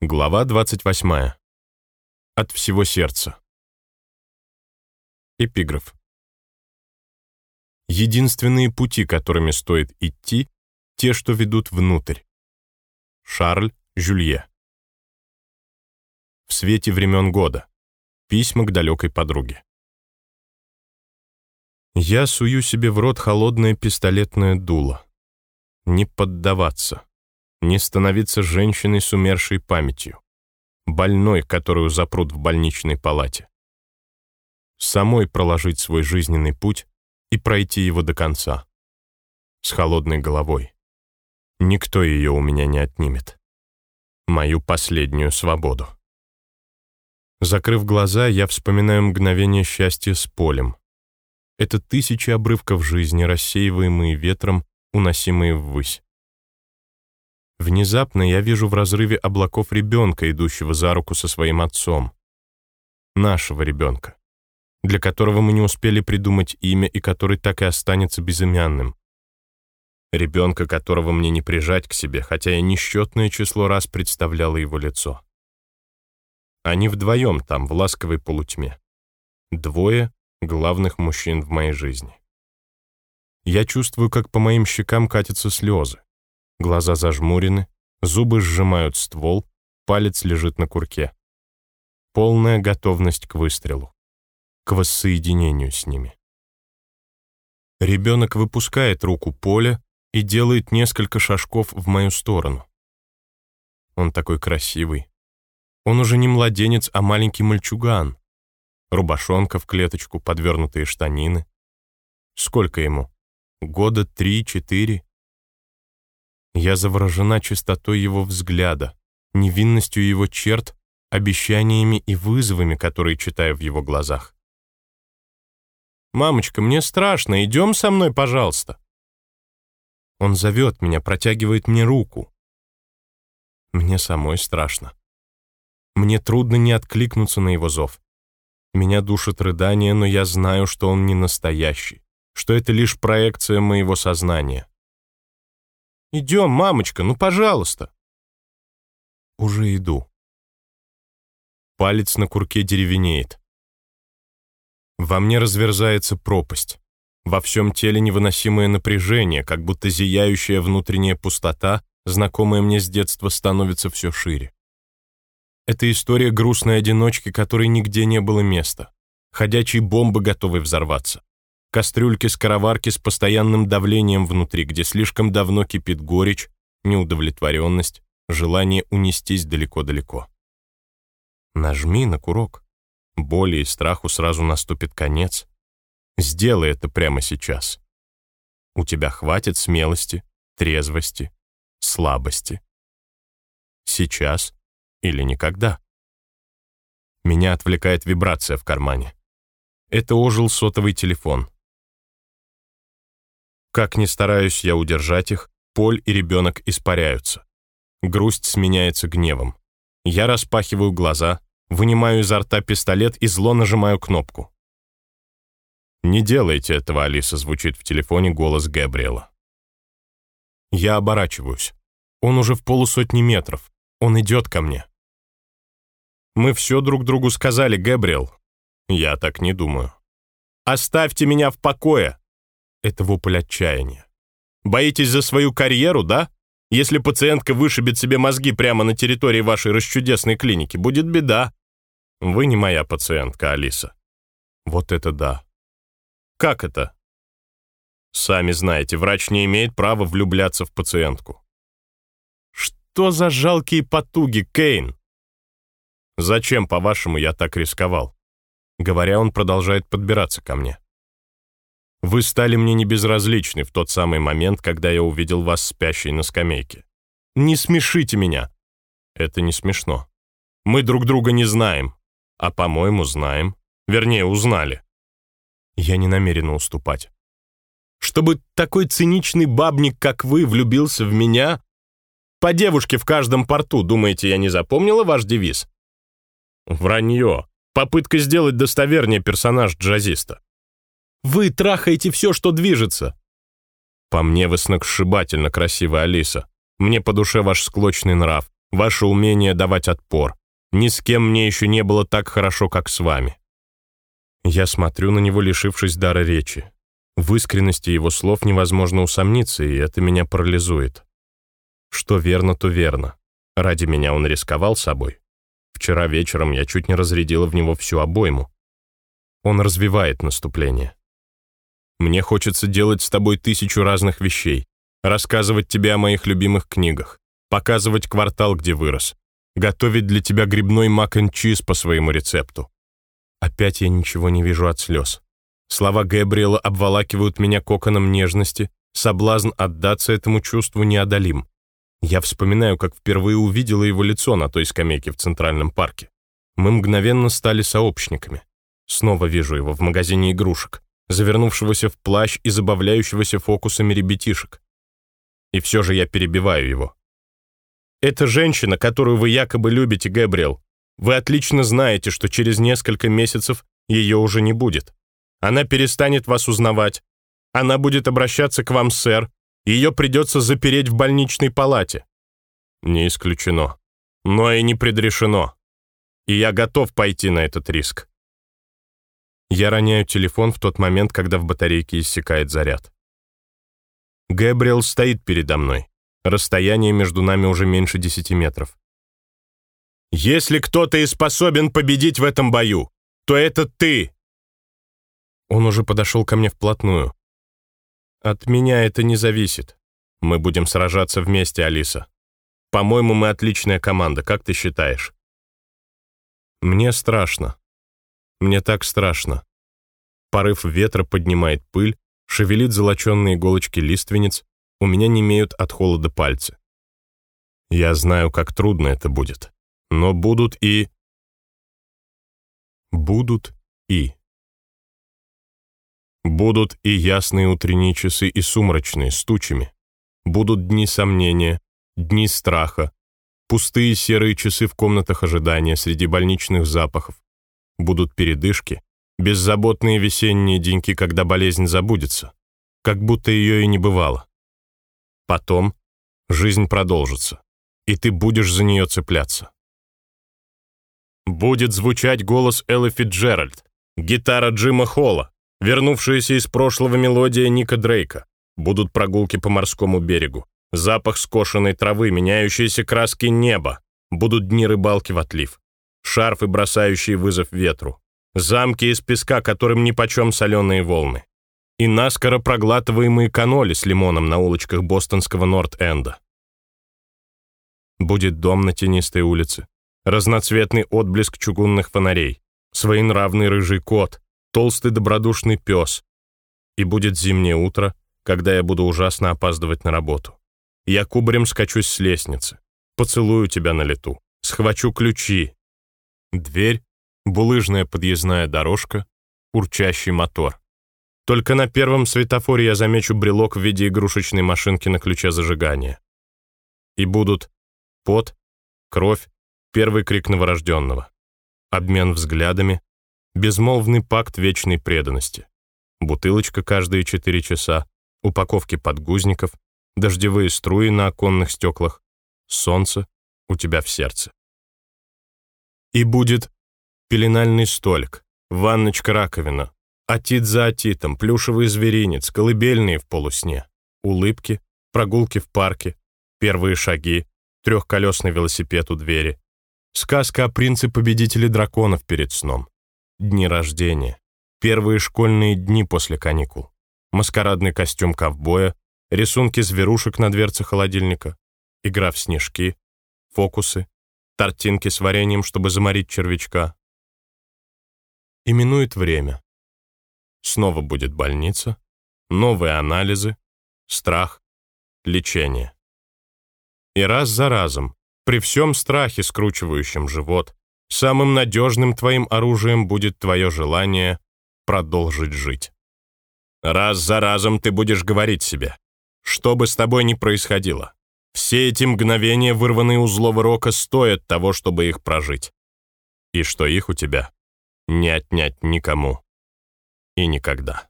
Глава 28. От всего сердца. Эпиграф. Единственные пути, которыми стоит идти, те, что ведут внутрь. Шарль Жюлье. В свете времен года. Письма к далекой подруге. Я сую себе в рот холодное пистолетное дуло. Не поддаваться не становиться женщиной с умершей памятью, больной, которую запрут в больничной палате. Самой проложить свой жизненный путь и пройти его до конца. С холодной головой. Никто ее у меня не отнимет. Мою последнюю свободу. Закрыв глаза, я вспоминаю мгновение счастья с полем. Это тысячи обрывков жизни, рассеиваемые ветром, уносимые ввысь. Внезапно я вижу в разрыве облаков ребенка, идущего за руку со своим отцом. Нашего ребенка, для которого мы не успели придумать имя и который так и останется безымянным. Ребенка, которого мне не прижать к себе, хотя я несчетное число раз представляла его лицо. Они вдвоем там, в ласковой полутьме. Двое главных мужчин в моей жизни. Я чувствую, как по моим щекам катятся слезы. Глаза зажмурены, зубы сжимают ствол, палец лежит на курке. Полная готовность к выстрелу, к воссоединению с ними. Ребенок выпускает руку Поля и делает несколько шажков в мою сторону. Он такой красивый. Он уже не младенец, а маленький мальчуган. Рубашонка в клеточку, подвернутые штанины. Сколько ему? Года три-четыре? Я заворожена чистотой его взгляда, невинностью его черт, обещаниями и вызовами, которые читаю в его глазах. «Мамочка, мне страшно, идем со мной, пожалуйста». Он зовет меня, протягивает мне руку. Мне самой страшно. Мне трудно не откликнуться на его зов. Меня душит рыдание, но я знаю, что он не настоящий, что это лишь проекция моего сознания. Идем, мамочка, ну, пожалуйста. Уже иду. Палец на курке деревенеет. Во мне разверзается пропасть. Во всем теле невыносимое напряжение, как будто зияющая внутренняя пустота, знакомая мне с детства, становится все шире. Это история грустной одиночки, которой нигде не было места. Ходячей бомбы, готовой взорваться кастрюльки-скороварки с постоянным давлением внутри, где слишком давно кипит горечь, неудовлетворенность, желание унестись далеко-далеко. Нажми на курок. Боли и страху сразу наступит конец. Сделай это прямо сейчас. У тебя хватит смелости, трезвости, слабости. Сейчас или никогда. Меня отвлекает вибрация в кармане. Это ожил сотовый телефон. Как ни стараюсь я удержать их, Поль и ребенок испаряются. Грусть сменяется гневом. Я распахиваю глаза, вынимаю изо рта пистолет и зло нажимаю кнопку. «Не делайте этого, Алиса», — звучит в телефоне голос Габриэла. Я оборачиваюсь. Он уже в полусотни метров. Он идет ко мне. «Мы все друг другу сказали, Габриэл». «Я так не думаю». «Оставьте меня в покое!» Это вопль отчаяния. Боитесь за свою карьеру, да? Если пациентка вышибет себе мозги прямо на территории вашей расчудесной клиники, будет беда. Вы не моя пациентка, Алиса. Вот это да. Как это? Сами знаете, врач не имеет права влюбляться в пациентку. Что за жалкие потуги, Кейн? Зачем, по-вашему, я так рисковал? Говоря, он продолжает подбираться ко мне. Вы стали мне небезразличны в тот самый момент, когда я увидел вас спящей на скамейке. Не смешите меня. Это не смешно. Мы друг друга не знаем, а, по-моему, знаем. Вернее, узнали. Я не намерена уступать. Чтобы такой циничный бабник, как вы, влюбился в меня? По девушке в каждом порту, думаете, я не запомнила ваш девиз? Вранье. Попытка сделать достовернее персонаж джазиста. Вы трахаете все, что движется. По мне вы сногсшибательно красивая Алиса. Мне по душе ваш склочный нрав, ваше умение давать отпор. Ни с кем мне еще не было так хорошо, как с вами». Я смотрю на него, лишившись дара речи. В искренности его слов невозможно усомниться, и это меня парализует. Что верно, то верно. Ради меня он рисковал собой. Вчера вечером я чуть не разрядила в него всю обойму. Он развивает наступление. Мне хочется делать с тобой тысячу разных вещей, рассказывать тебе о моих любимых книгах, показывать квартал, где вырос, готовить для тебя грибной мак н чиз по своему рецепту. Опять я ничего не вижу от слез. Слова Гэбриэла обволакивают меня коконом нежности, соблазн отдаться этому чувству неодолим. Я вспоминаю, как впервые увидела его лицо на той скамейке в Центральном парке. Мы мгновенно стали сообщниками. Снова вижу его в магазине игрушек, завернувшегося в плащ и забавляющегося фокусами ребятишек. И все же я перебиваю его. «Это женщина, которую вы якобы любите, Гэбриэл. Вы отлично знаете, что через несколько месяцев ее уже не будет. Она перестанет вас узнавать. Она будет обращаться к вам, сэр, ее придется запереть в больничной палате. Не исключено. Но и не предрешено. И я готов пойти на этот риск. Я роняю телефон в тот момент, когда в батарейке иссякает заряд. Гэбриэл стоит передо мной. Расстояние между нами уже меньше десяти метров. «Если кто-то и способен победить в этом бою, то это ты!» Он уже подошел ко мне вплотную. От меня это не зависит. Мы будем сражаться вместе, Алиса. По-моему, мы отличная команда, как ты считаешь? Мне страшно. Мне так страшно. Порыв ветра поднимает пыль, шевелит золоченные иголочки лиственниц, у меня не имеют от холода пальцы. Я знаю, как трудно это будет. Но будут и... Будут и... Будут и ясные утренние часы, и сумрачные, с тучами. Будут дни сомнения, дни страха, пустые серые часы в комнатах ожидания среди больничных запахов. Будут передышки, беззаботные весенние деньки, когда болезнь забудется, как будто ее и не бывало. Потом жизнь продолжится, и ты будешь за нее цепляться. Будет звучать голос Эллы Фитджеральд, гитара Джима Холла, Вернувшаяся из прошлого мелодия Ника Дрейка. Будут прогулки по морскому берегу. Запах скошенной травы, меняющиеся краски неба. Будут дни рыбалки в отлив. Шарфы, бросающие вызов ветру. Замки из песка, которым нипочем соленые волны. И наскоро проглатываемые каноли с лимоном на улочках бостонского Норт-Энда. Будет дом на тенистой улице. Разноцветный отблеск чугунных фонарей. Своенравный рыжий кот, толстый добродушный пес. И будет зимнее утро, когда я буду ужасно опаздывать на работу. Я кубарем скачусь с лестницы, поцелую тебя на лету, схвачу ключи. Дверь, булыжная подъездная дорожка, урчащий мотор. Только на первом светофоре я замечу брелок в виде игрушечной машинки на ключе зажигания. И будут пот, кровь, первый крик новорожденного, обмен взглядами, безмолвный пакт вечной преданности. Бутылочка каждые четыре часа, упаковки подгузников, дождевые струи на оконных стеклах, солнце у тебя в сердце. И будет пеленальный столик, ванночка-раковина, атит за атитом, плюшевый зверинец, колыбельные в полусне, улыбки, прогулки в парке, первые шаги, трехколесный велосипед у двери, сказка о принце-победителе драконов перед сном, Дни рождения. Первые школьные дни после каникул. Маскарадный костюм ковбоя, рисунки зверушек на дверце холодильника, игра в снежки, фокусы, тортинки с вареньем, чтобы заморить червячка. Именует время. Снова будет больница, новые анализы, страх, лечение. И раз за разом, при всем страхе, скручивающем живот, Самым надежным твоим оружием будет твое желание продолжить жить. Раз за разом ты будешь говорить себе, что бы с тобой ни происходило, все эти мгновения, вырванные у злого рока, стоят того, чтобы их прожить. И что их у тебя не отнять никому и никогда.